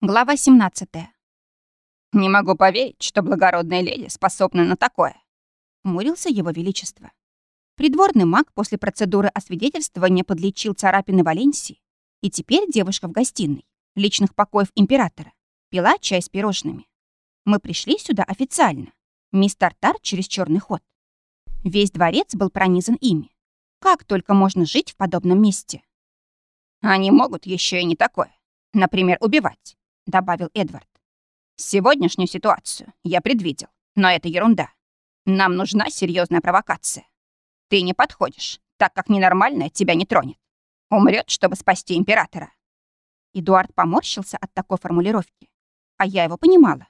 Глава 17. «Не могу поверить, что благородная леди способна на такое», — мурился его величество. Придворный маг после процедуры освидетельствования подлечил царапины Валенсии, и теперь девушка в гостиной, личных покоев императора, пила чай с пирожными. Мы пришли сюда официально. Мисс Тартар через черный ход. Весь дворец был пронизан ими. Как только можно жить в подобном месте? Они могут еще и не такое. Например, убивать добавил Эдвард. Сегодняшнюю ситуацию я предвидел, но это ерунда. Нам нужна серьезная провокация. Ты не подходишь, так как ненормальная тебя не тронет. Умрет, чтобы спасти императора. Эдуард поморщился от такой формулировки. А я его понимала.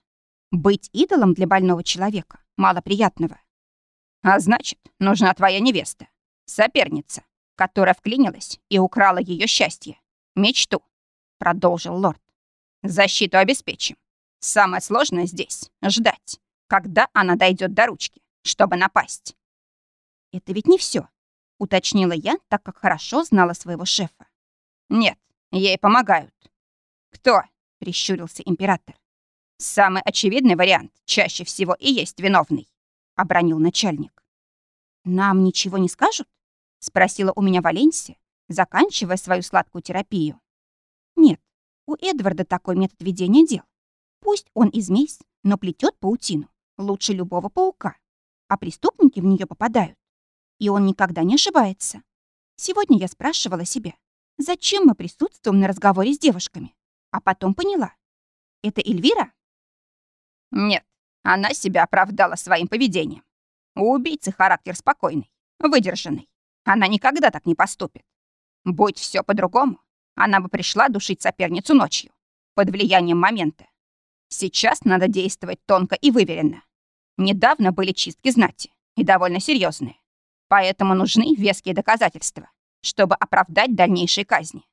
Быть идолом для больного человека мало приятного. А значит, нужна твоя невеста, соперница, которая вклинилась и украла ее счастье, мечту, продолжил лорд. Защиту обеспечим. Самое сложное здесь — ждать, когда она дойдет до ручки, чтобы напасть. Это ведь не все, уточнила я, так как хорошо знала своего шефа. Нет, ей помогают. Кто? прищурился император. Самый очевидный вариант чаще всего и есть виновный, обронил начальник. Нам ничего не скажут? спросила у меня Валенсия, заканчивая свою сладкую терапию. Нет, у Эдварда такой метод ведения дел. Пусть он и змей, но плетет паутину лучше любого паука, а преступники в нее попадают. И он никогда не ошибается. Сегодня я спрашивала себя, зачем мы присутствуем на разговоре с девушками, а потом поняла. Это Эльвира? Нет, она себя оправдала своим поведением. У убийцы характер спокойный, выдержанный. Она никогда так не поступит. Будь все по-другому, она бы пришла душить соперницу ночью, под влиянием момента. Сейчас надо действовать тонко и выверенно. Недавно были чистки знати, и довольно серьезные. Поэтому нужны веские доказательства, чтобы оправдать дальнейшие казни.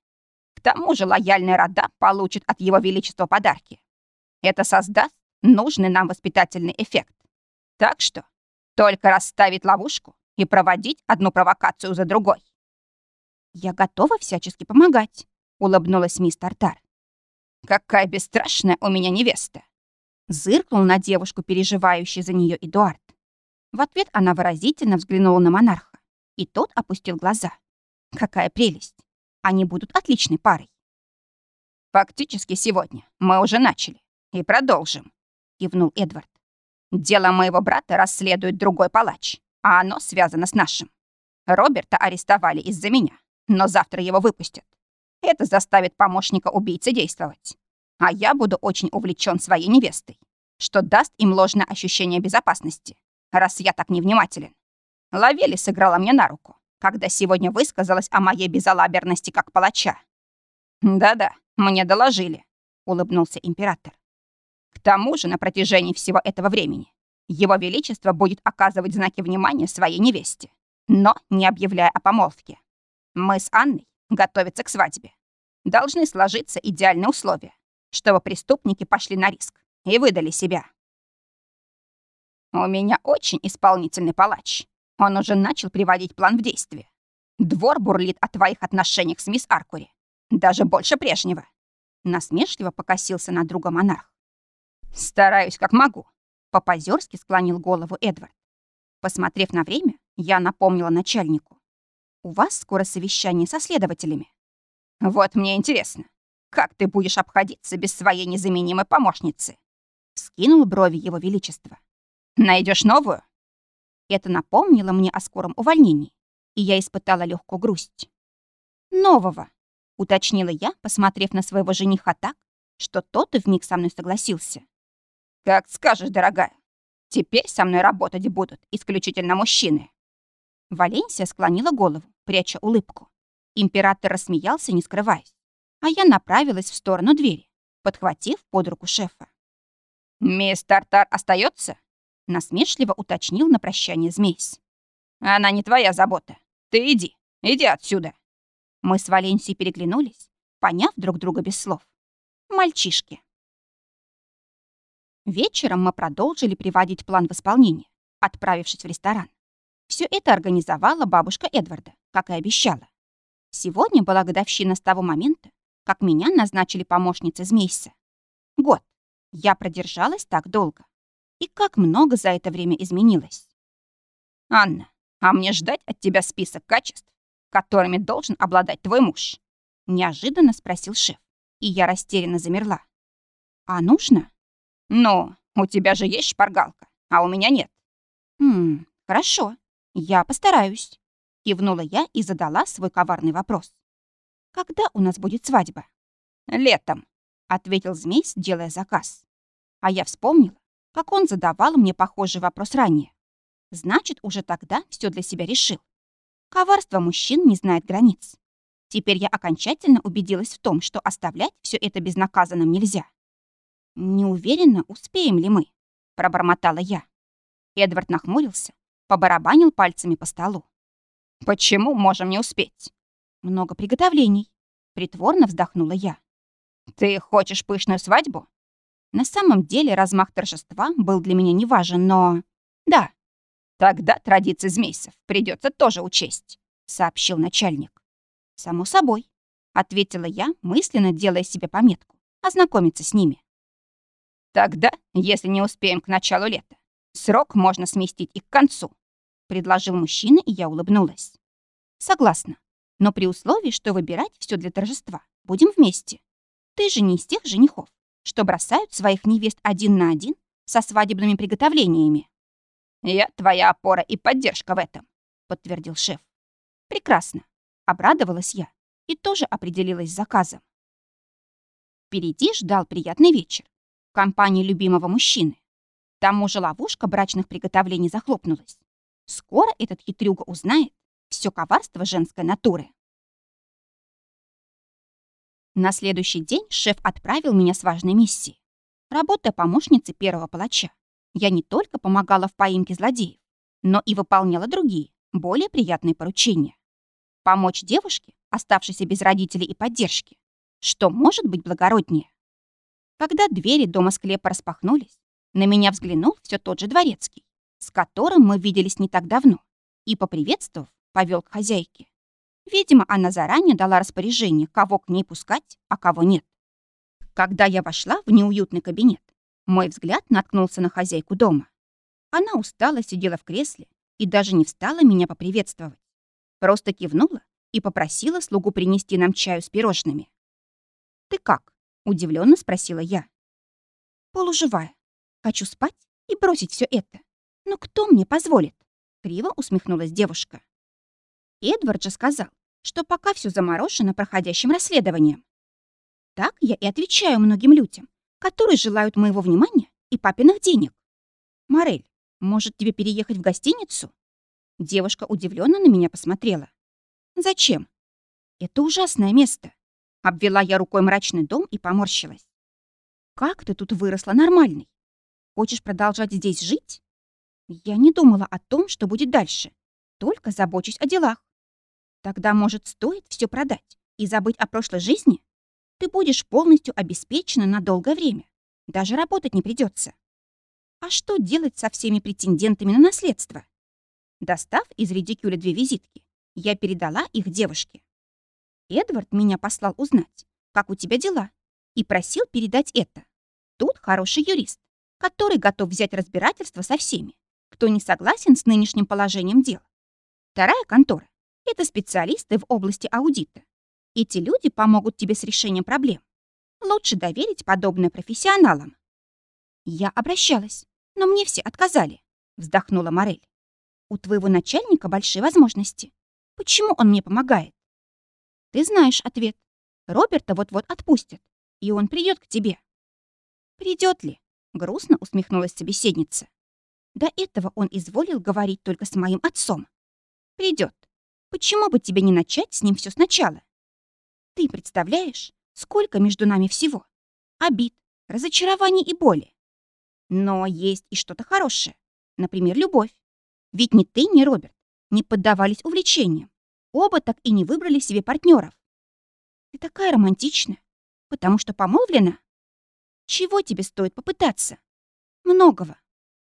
К тому же лояльная рода получит от его величества подарки. Это создаст нужный нам воспитательный эффект. Так что только расставить ловушку и проводить одну провокацию за другой. Я готова всячески помогать, — улыбнулась мисс Тартар. «Какая бесстрашная у меня невеста!» Зыркнул на девушку, переживающую за нее Эдуард. В ответ она выразительно взглянула на монарха, и тот опустил глаза. Какая прелесть! Они будут отличной парой. «Фактически сегодня мы уже начали и продолжим», — кивнул Эдвард. «Дело моего брата расследует другой палач, а оно связано с нашим. Роберта арестовали из-за меня, но завтра его выпустят. Это заставит помощника убийцы действовать. А я буду очень увлечен своей невестой, что даст им ложное ощущение безопасности, раз я так невнимателен. Лавели сыграла мне на руку, когда сегодня высказалась о моей безалаберности как палача. «Да-да, мне доложили», — улыбнулся император. «К тому же на протяжении всего этого времени его Величество будет оказывать знаки внимания своей невесте, но не объявляя о помолвке. Мы с Анной готовиться к свадьбе. Должны сложиться идеальные условия, чтобы преступники пошли на риск и выдали себя. У меня очень исполнительный палач. Он уже начал приводить план в действие. Двор бурлит о твоих отношениях с мисс Аркури. Даже больше прежнего. Насмешливо покосился на друга монарх. Стараюсь как могу. По-позерски склонил голову Эдвард. Посмотрев на время, я напомнила начальнику. У вас скоро совещание со следователями. Вот мне интересно, как ты будешь обходиться без своей незаменимой помощницы? Скинул брови его величества. Найдешь новую? Это напомнило мне о скором увольнении, и я испытала легкую грусть. Нового, уточнила я, посмотрев на своего жениха так, что тот и вмиг со мной согласился. Как скажешь, дорогая. Теперь со мной работать будут исключительно мужчины. Валенсия склонила голову, пряча улыбку. Император рассмеялся, не скрываясь, а я направилась в сторону двери, подхватив под руку шефа. «Мисс Тартар остается? насмешливо уточнил на прощание змейс. «Она не твоя забота. Ты иди, иди отсюда». Мы с Валенсией переглянулись, поняв друг друга без слов. Мальчишки. Вечером мы продолжили приводить план в исполнение, отправившись в ресторан. Все это организовала бабушка Эдварда, как и обещала. Сегодня была годовщина с того момента, как меня назначили помощницей Змейса. Год. Я продержалась так долго. И как много за это время изменилось. Анна, а мне ждать от тебя список качеств, которыми должен обладать твой муж? Неожиданно спросил шеф, и я растерянно замерла. А нужно? Ну, у тебя же есть шпаргалка, а у меня нет. Хм, хорошо. Я постараюсь. Кивнула я и задала свой коварный вопрос. Когда у нас будет свадьба? Летом, ответил змей, делая заказ. А я вспомнила, как он задавал мне похожий вопрос ранее. Значит, уже тогда все для себя решил. Коварство мужчин не знает границ. Теперь я окончательно убедилась в том, что оставлять все это безнаказанным нельзя. «Не уверена, успеем ли мы», — пробормотала я. Эдвард нахмурился, побарабанил пальцами по столу. «Почему можем не успеть?» «Много приготовлений», — притворно вздохнула я. «Ты хочешь пышную свадьбу?» На самом деле размах торжества был для меня не важен, но... Да. Тогда традиции змейцев придется тоже учесть, сообщил начальник. Само собой, ответила я, мысленно делая себе пометку. Ознакомиться с ними. Тогда, если не успеем к началу лета, срок можно сместить и к концу, предложил мужчина, и я улыбнулась. Согласна, но при условии, что выбирать все для торжества будем вместе. Ты же не из тех женихов, что бросают своих невест один на один со свадебными приготовлениями. «Я твоя опора и поддержка в этом», — подтвердил шеф. «Прекрасно», — обрадовалась я и тоже определилась с заказом. Впереди ждал приятный вечер в компании любимого мужчины. К тому же ловушка брачных приготовлений захлопнулась. Скоро этот хитрюга узнает все коварство женской натуры. На следующий день шеф отправил меня с важной миссией. Работая помощницей первого палача, я не только помогала в поимке злодеев, но и выполняла другие, более приятные поручения. Помочь девушке, оставшейся без родителей и поддержки, что может быть благороднее. Когда двери дома склепа распахнулись, на меня взглянул все тот же дворецкий, с которым мы виделись не так давно, и, поприветствовав, повел к хозяйке. Видимо, она заранее дала распоряжение, кого к ней пускать, а кого нет. Когда я вошла в неуютный кабинет, мой взгляд наткнулся на хозяйку дома. Она устало сидела в кресле и даже не встала меня поприветствовать. Просто кивнула и попросила слугу принести нам чаю с пирожными. «Ты как?» — удивленно спросила я. «Полуживая. Хочу спать и бросить все это. Но кто мне позволит?» — криво усмехнулась девушка. Эдвард же сказал, что пока все заморожено проходящим расследованием. Так я и отвечаю многим людям, которые желают моего внимания и папиных денег. Морель, может тебе переехать в гостиницу? Девушка удивленно на меня посмотрела. Зачем? Это ужасное место. Обвела я рукой мрачный дом и поморщилась. Как ты тут выросла нормальной? Хочешь продолжать здесь жить? Я не думала о том, что будет дальше. Только забочусь о делах. Тогда, может, стоит все продать и забыть о прошлой жизни? Ты будешь полностью обеспечена на долгое время. Даже работать не придется. А что делать со всеми претендентами на наследство? Достав из редикюля две визитки, я передала их девушке. Эдвард меня послал узнать, как у тебя дела, и просил передать это. Тут хороший юрист, который готов взять разбирательство со всеми, кто не согласен с нынешним положением дел. Вторая контора это специалисты в области аудита. Эти люди помогут тебе с решением проблем. Лучше доверить подобное профессионалам. Я обращалась, но мне все отказали, вздохнула Морель. У твоего начальника большие возможности. Почему он мне помогает? Ты знаешь ответ. Роберта вот-вот отпустят, и он придет к тебе. Придет ли? Грустно усмехнулась собеседница. До этого он изволил говорить только с моим отцом. Придет. Почему бы тебе не начать с ним все сначала? Ты представляешь, сколько между нами всего? Обид, разочарований и боли. Но есть и что-то хорошее. Например, любовь. Ведь ни ты, ни Роберт не поддавались увлечениям. Оба так и не выбрали себе партнеров. Ты такая романтичная, потому что помолвлена. Чего тебе стоит попытаться? Многого.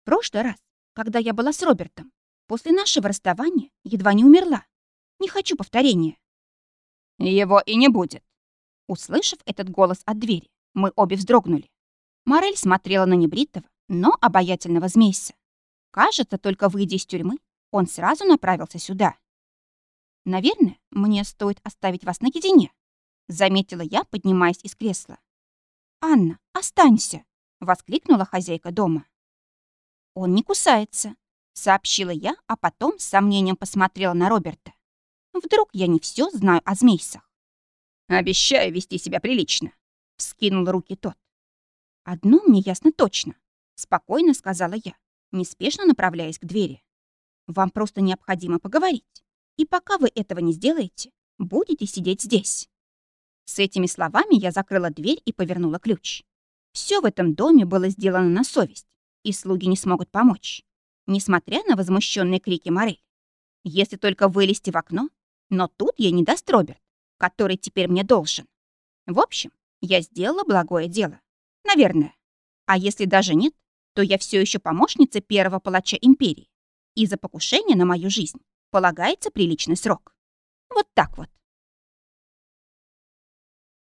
Прошлый раз, когда я была с Робертом, после нашего расставания едва не умерла. Не хочу повторения». «Его и не будет». Услышав этот голос от двери, мы обе вздрогнули. Морель смотрела на небритого, но обаятельного змейса. Кажется, только выйдя из тюрьмы, он сразу направился сюда. «Наверное, мне стоит оставить вас наедине», — заметила я, поднимаясь из кресла. «Анна, останься!» — воскликнула хозяйка дома. «Он не кусается», — сообщила я, а потом с сомнением посмотрела на Роберта. «Вдруг я не все знаю о змейсах?» «Обещаю вести себя прилично», — вскинул руки тот. «Одно мне ясно точно», — спокойно сказала я, неспешно направляясь к двери. «Вам просто необходимо поговорить. И пока вы этого не сделаете, будете сидеть здесь». С этими словами я закрыла дверь и повернула ключ. Все в этом доме было сделано на совесть, и слуги не смогут помочь, несмотря на возмущенные крики Морель. Если только вылезти в окно, но тут я не даст Роберт, который теперь мне должен. В общем, я сделала благое дело. Наверное. А если даже нет, то я все еще помощница первого палача империи. И за покушение на мою жизнь полагается приличный срок. Вот так вот.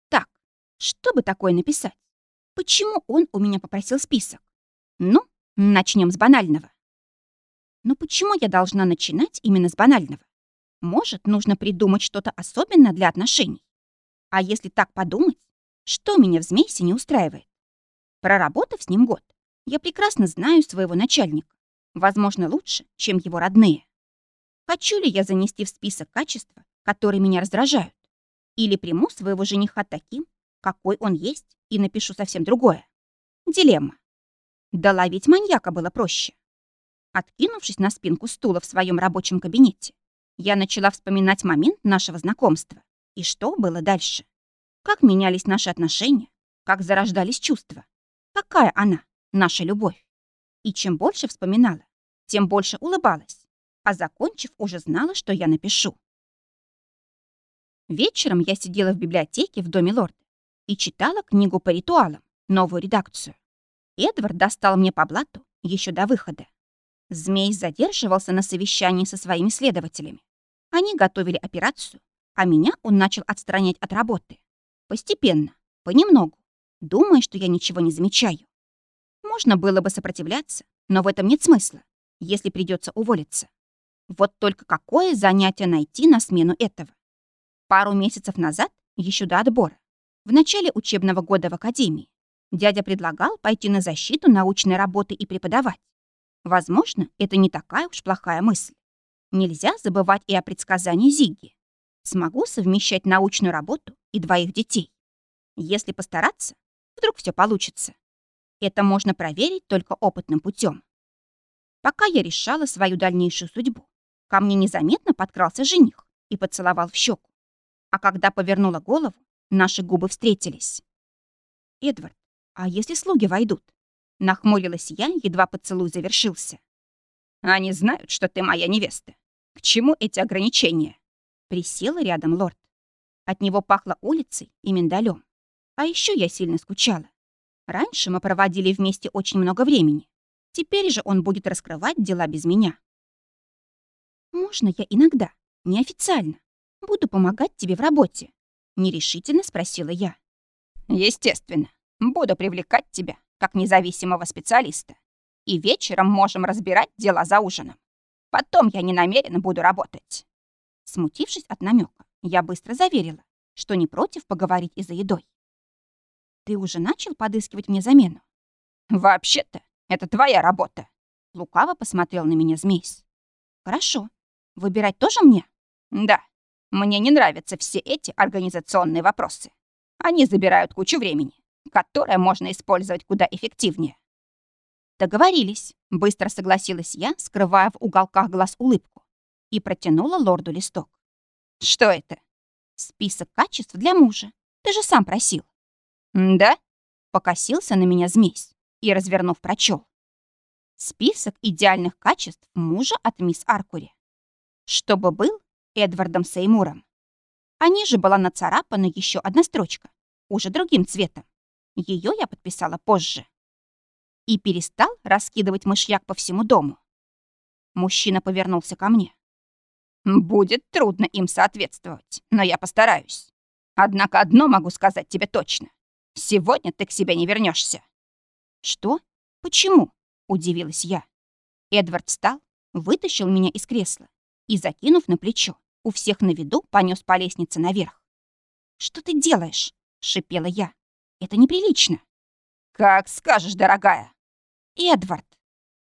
Так, что бы такое написать? Почему он у меня попросил список? Ну, начнем с банального. Но почему я должна начинать именно с банального? Может, нужно придумать что-то особенное для отношений? А если так подумать, что меня в змейсе не устраивает? Проработав с ним год, я прекрасно знаю своего начальника. Возможно, лучше, чем его родные. Хочу ли я занести в список качества, которые меня раздражают? Или приму своего жениха таким, какой он есть, и напишу совсем другое? Дилемма. Да ловить маньяка было проще. Откинувшись на спинку стула в своем рабочем кабинете, я начала вспоминать момент нашего знакомства и что было дальше. Как менялись наши отношения, как зарождались чувства. Какая она, наша любовь? И чем больше вспоминала, тем больше улыбалась, а закончив, уже знала, что я напишу. Вечером я сидела в библиотеке в доме лорда и читала книгу по ритуалам, новую редакцию. Эдвард достал мне по блату еще до выхода. Змей задерживался на совещании со своими следователями. Они готовили операцию, а меня он начал отстранять от работы. Постепенно, понемногу, думая, что я ничего не замечаю. Можно было бы сопротивляться, но в этом нет смысла, если придется уволиться. Вот только какое занятие найти на смену этого? Пару месяцев назад, еще до отбора, в начале учебного года в академии, дядя предлагал пойти на защиту научной работы и преподавать. Возможно, это не такая уж плохая мысль. Нельзя забывать и о предсказании Зигги. Смогу совмещать научную работу и двоих детей. Если постараться, вдруг все получится. Это можно проверить только опытным путем. Пока я решала свою дальнейшую судьбу, ко мне незаметно подкрался жених и поцеловал в щеку. А когда повернула голову, наши губы встретились. «Эдвард, а если слуги войдут?» Нахмурилась я, едва поцелуй завершился. «Они знают, что ты моя невеста. К чему эти ограничения?» Присела рядом лорд. От него пахло улицей и миндалем. А еще я сильно скучала. Раньше мы проводили вместе очень много времени. Теперь же он будет раскрывать дела без меня. «Можно я иногда, неофициально, буду помогать тебе в работе?» Нерешительно спросила я. «Естественно. Буду привлекать тебя, как независимого специалиста. И вечером можем разбирать дела за ужином. Потом я не намерена буду работать». Смутившись от намека, я быстро заверила, что не против поговорить и за едой. Ты уже начал подыскивать мне замену? Вообще-то, это твоя работа. Лукаво посмотрел на меня змейс. Хорошо. Выбирать тоже мне? Да. Мне не нравятся все эти организационные вопросы. Они забирают кучу времени, которое можно использовать куда эффективнее. Договорились. Быстро согласилась я, скрывая в уголках глаз улыбку, и протянула лорду листок. Что это? Список качеств для мужа. Ты же сам просил. «Да?» — покосился на меня змейс и, развернув, прочел. Список идеальных качеств мужа от мисс Аркури. Чтобы был Эдвардом Сеймуром. А ниже была нацарапана еще одна строчка, уже другим цветом. Ее я подписала позже. И перестал раскидывать мышьяк по всему дому. Мужчина повернулся ко мне. «Будет трудно им соответствовать, но я постараюсь. Однако одно могу сказать тебе точно. Сегодня ты к себе не вернешься. «Что? Почему?» — удивилась я. Эдвард встал, вытащил меня из кресла и, закинув на плечо, у всех на виду понес по лестнице наверх. «Что ты делаешь?» — шипела я. «Это неприлично». «Как скажешь, дорогая». «Эдвард!»